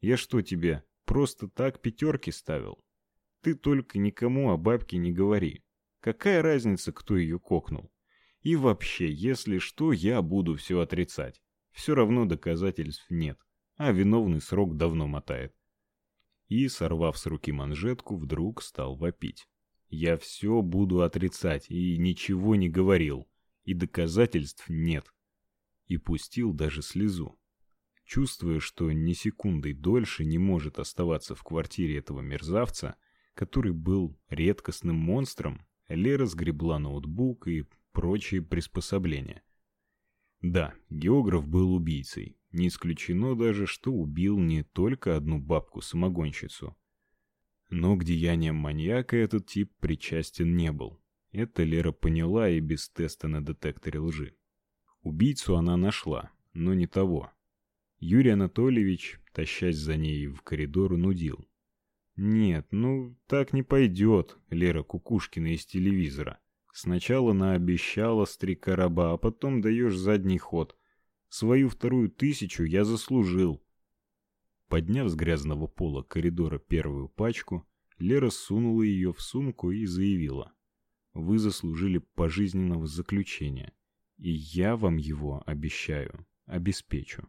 Я что тебе, просто так пятерки ставил? Ты только никому о бабке не говори. Какая разница, кто ее кокнул? И вообще, если что, я буду все отрицать. Все равно доказательств нет, а виновный срок давно мотает. И, сорвав с руки манжетку, вдруг стал вопить. Я все буду отрицать и ничего не говорил, и доказательств нет. И пустил даже слезу. Чувствуя, что ни секундой дольше не может оставаться в квартире этого мерзавца, который был редкостным монстром, Лера сгребла ноутбук и прочие приспособления. Да, географ был убийцей. Не исключено даже, что убил не только одну бабку-самогонщицу. Но к деяниям маньяка этот тип причастен не был. Это Лера поняла и без теста на детекторе лжи. Убийцу она нашла, но не того. Юрий Анатольевич, тащась за ней в коридор, нудил. Нет, ну так не пойдет, Лера Кукушкина из телевизора. Сначала наобещала с три короба, а потом даешь задний ход. Свою вторую тысячу я заслужил. Подняв с грязного пола коридора первую пачку, Лера сунула ее в сумку и заявила: "Вы заслужили пожизненного заключения, и я вам его обещаю, обеспечу".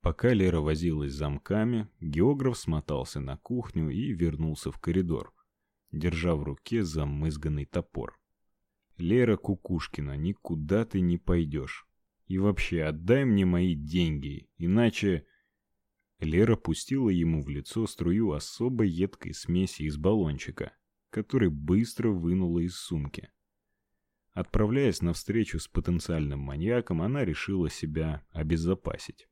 Пока Лера возилась с замками, географ смотался на кухню и вернулся в коридор, держа в руке замызганный топор. Лера Кукушкина, никуда ты не пойдешь. И вообще, отдай мне мои деньги, иначе Лера пустила ему в лицо струю особо едкой смеси из баллончика, который быстро вынула из сумки. Отправляясь на встречу с потенциальным маньяком, она решила себя обезопасить.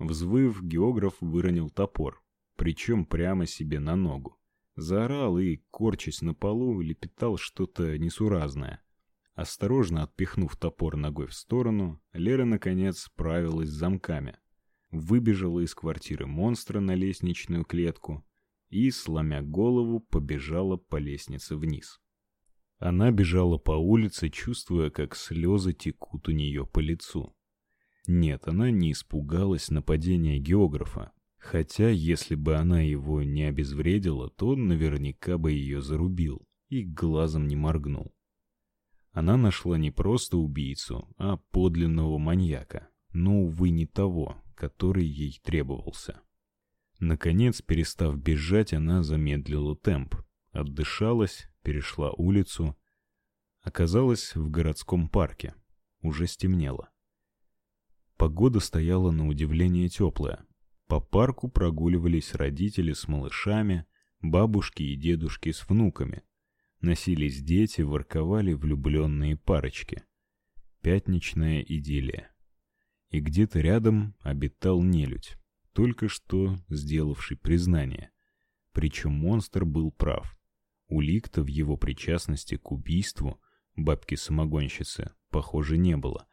Взвыв, географ выронил топор, причем прямо себе на ногу. Заорал и, корчась на полу, лепетал что-то несуразное. Осторожно отпихнув топор ногой в сторону, Лера наконец справилась с замками. Выбежала из квартиры монстра на лестничную клетку и, сломя голову, побежала по лестнице вниз. Она бежала по улице, чувствуя, как слезы текут у нее по лицу. Нет, она не испугалась нападения географа. Хотя, если бы она его не обезвредила, то он наверняка бы ее зарубил и глазом не моргнул. Она нашла не просто убийцу, а подлинного маньяка, но, увы, не того, который ей требовался. Наконец, перестав бежать, она замедлила темп, отдышалась, перешла улицу, оказалась в городском парке. Уже стемнело. Погода стояла на удивление теплая. По парку прогуливались родители с малышами, бабушки и дедушки с внуками. Носились дети, ворковали влюбленные парочки. Пятничная идиллия. И где-то рядом обитал нелюдь, только что сделавший признание. Причем монстр был прав. Улик-то в его причастности к убийству бабки-самогонщицы, похоже, не было.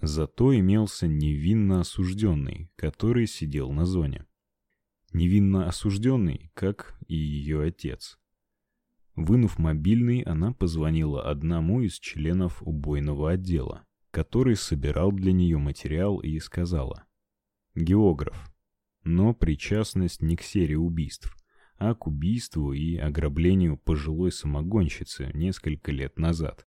Зато имелся невинно осужденный, который сидел на зоне. Невинно осужденный, как и ее отец. Вынув мобильный, она позвонила одному из членов убойного отдела, который собирал для нее материал и сказала: "Географ, но причастность не к серии убийств, а к убийству и ограблению пожилой самогонщицы несколько лет назад.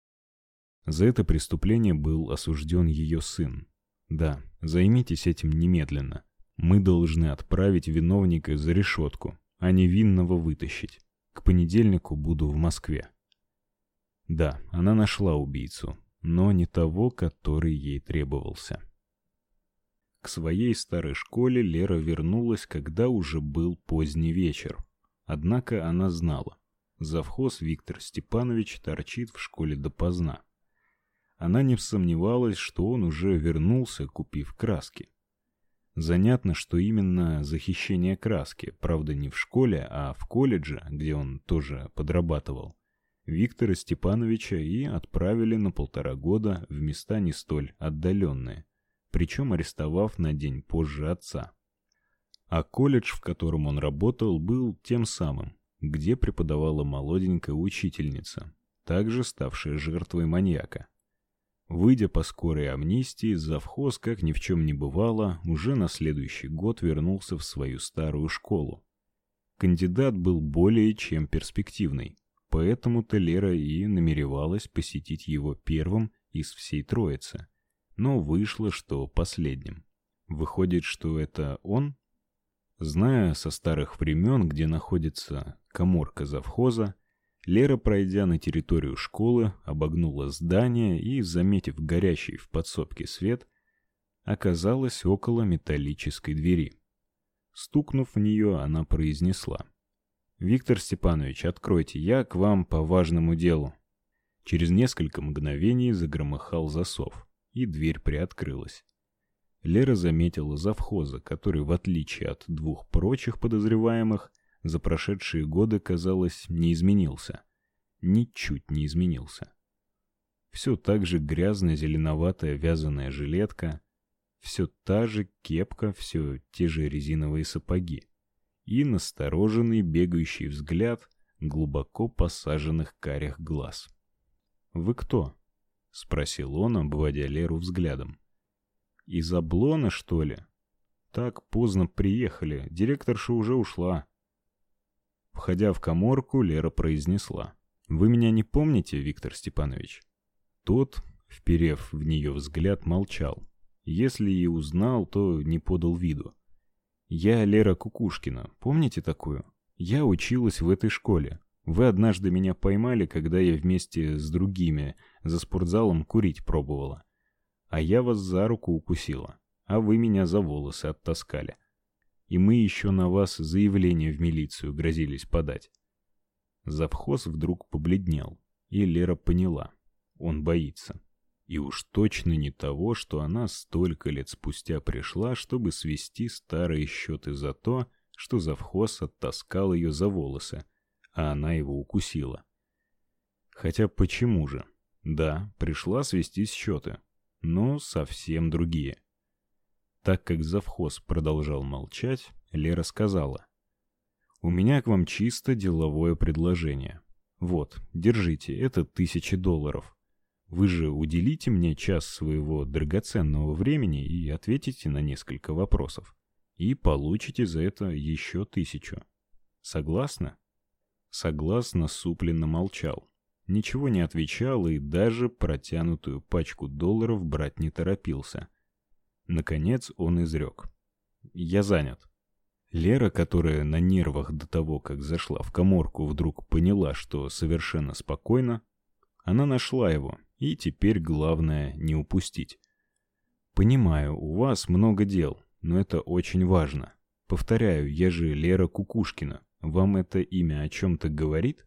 За это преступление был осужден ее сын. Да, займитесь этим немедленно. Мы должны отправить виновника за решетку, а невинного вытащить. К понедельнику буду в Москве. Да, она нашла убийцу, но не того, который ей требовался. К своей старой школе Лера вернулась, когда уже был поздний вечер. Однако она знала, завхоз Виктор Степанович торчит в школе допоздна. Она не сомневалась, что он уже вернулся, купив краски. Занятно, что именно за хищение краски, правда не в школе, а в колледже, где он тоже подрабатывал, Виктора Степановича и отправили на полтора года в места не столь отдаленные, причем арестовав на день позже отца. А колледж, в котором он работал, был тем самым, где преподавала молоденькая учительница, также ставшая жертвой маньяка. Выйдя по скорой амнистии, завхоз, как ни в чем не бывало, уже на следующий год вернулся в свою старую школу. Кандидат был более чем перспективный, поэтому-то Лера и намеревалась посетить его первым из всей троицы. Но вышло, что последним. Выходит, что это он? Зная со старых времен, где находится каморка завхоза, Лера, пройдя на территорию школы, обогнула здание и, заметив горящий в подсобке свет, оказалась около металлической двери. Стукнув в нее, она произнесла: "Виктор Степанович, откройте, я к вам по важному делу". Через несколько мгновений загромыхал засов, и дверь приоткрылась. Лера заметила завхоза, который, в отличие от двух прочих подозреваемых, за прошедшие годы, казалось, не изменился. Ничуть не изменился. Все так же грязно-зеленоватая вязаная жилетка, все та же кепка, все те же резиновые сапоги и настороженный бегающий взгляд глубоко посаженных карих глаз. «Вы кто?» — спросил он, обводя Леру взглядом. «Из Облона, что ли?» «Так поздно приехали, директорша уже ушла». Входя в каморку, Лера произнесла. «Вы меня не помните, Виктор Степанович?» Тот, вперев в нее взгляд, молчал. Если и узнал, то не подал виду. «Я Лера Кукушкина, помните такую? Я училась в этой школе. Вы однажды меня поймали, когда я вместе с другими за спортзалом курить пробовала. А я вас за руку укусила, а вы меня за волосы оттаскали и мы еще на вас заявление в милицию грозились подать. Завхоз вдруг побледнел, и Лера поняла. Он боится. И уж точно не того, что она столько лет спустя пришла, чтобы свести старые счеты за то, что завхоз оттаскал ее за волосы, а она его укусила. Хотя почему же? Да, пришла свести счеты, но совсем другие. Так как завхоз продолжал молчать, Лера сказала: "У меня к вам чисто деловое предложение. Вот, держите, это тысячи долларов. Вы же уделите мне час своего драгоценного времени и ответите на несколько вопросов, и получите за это еще тысячу. Согласны?" Согласно супленно молчал. Ничего не отвечал и даже протянутую пачку долларов брать не торопился. Наконец он изрек. «Я занят». Лера, которая на нервах до того, как зашла в каморку, вдруг поняла, что совершенно спокойно, она нашла его, и теперь главное не упустить. «Понимаю, у вас много дел, но это очень важно. Повторяю, я же Лера Кукушкина. Вам это имя о чем-то говорит?»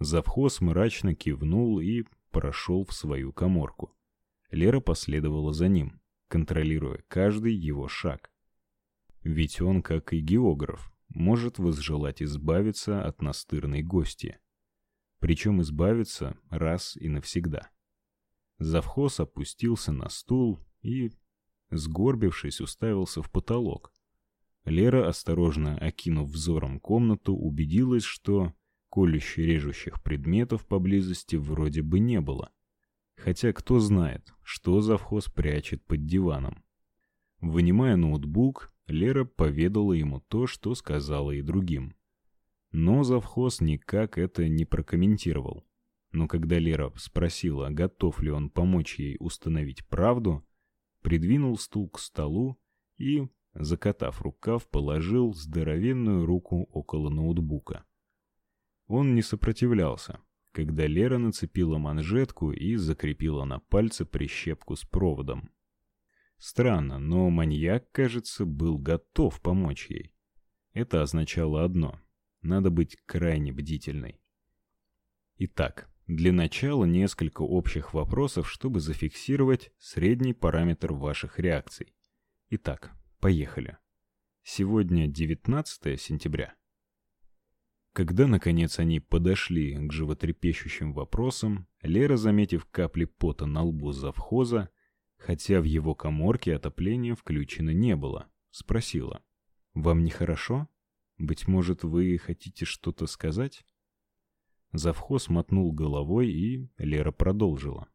Завхоз мрачно кивнул и прошел в свою каморку. Лера последовала за ним контролируя каждый его шаг. Ведь он, как и географ, может возжелать избавиться от настырной гости. Причем избавиться раз и навсегда. Завхоз опустился на стул и, сгорбившись, уставился в потолок. Лера, осторожно окинув взором комнату, убедилась, что колюще-режущих предметов поблизости вроде бы не было. Хотя кто знает, что завхоз прячет под диваном. Вынимая ноутбук, Лера поведала ему то, что сказала и другим. Но завхоз никак это не прокомментировал. Но когда Лера спросила, готов ли он помочь ей установить правду, придвинул стул к столу и, закатав рукав, положил здоровенную руку около ноутбука. Он не сопротивлялся, когда Лера нацепила манжетку и закрепила на пальце прищепку с проводом. Странно, но маньяк, кажется, был готов помочь ей. Это означало одно: надо быть крайне бдительной. Итак, для начала несколько общих вопросов, чтобы зафиксировать средний параметр ваших реакций. Итак, поехали. Сегодня 19 сентября. Когда, наконец, они подошли к животрепещущим вопросам, Лера, заметив капли пота на лбу завхоза, хотя в его каморке отопления включено не было, спросила. «Вам нехорошо? Быть может, вы хотите что-то сказать?» Завхоз мотнул головой, и Лера продолжила.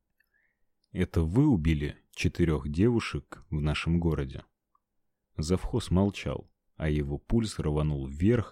Это вы убили четырех девушек в нашем городе? Завхоз молчал, а его пульс рванул вверх,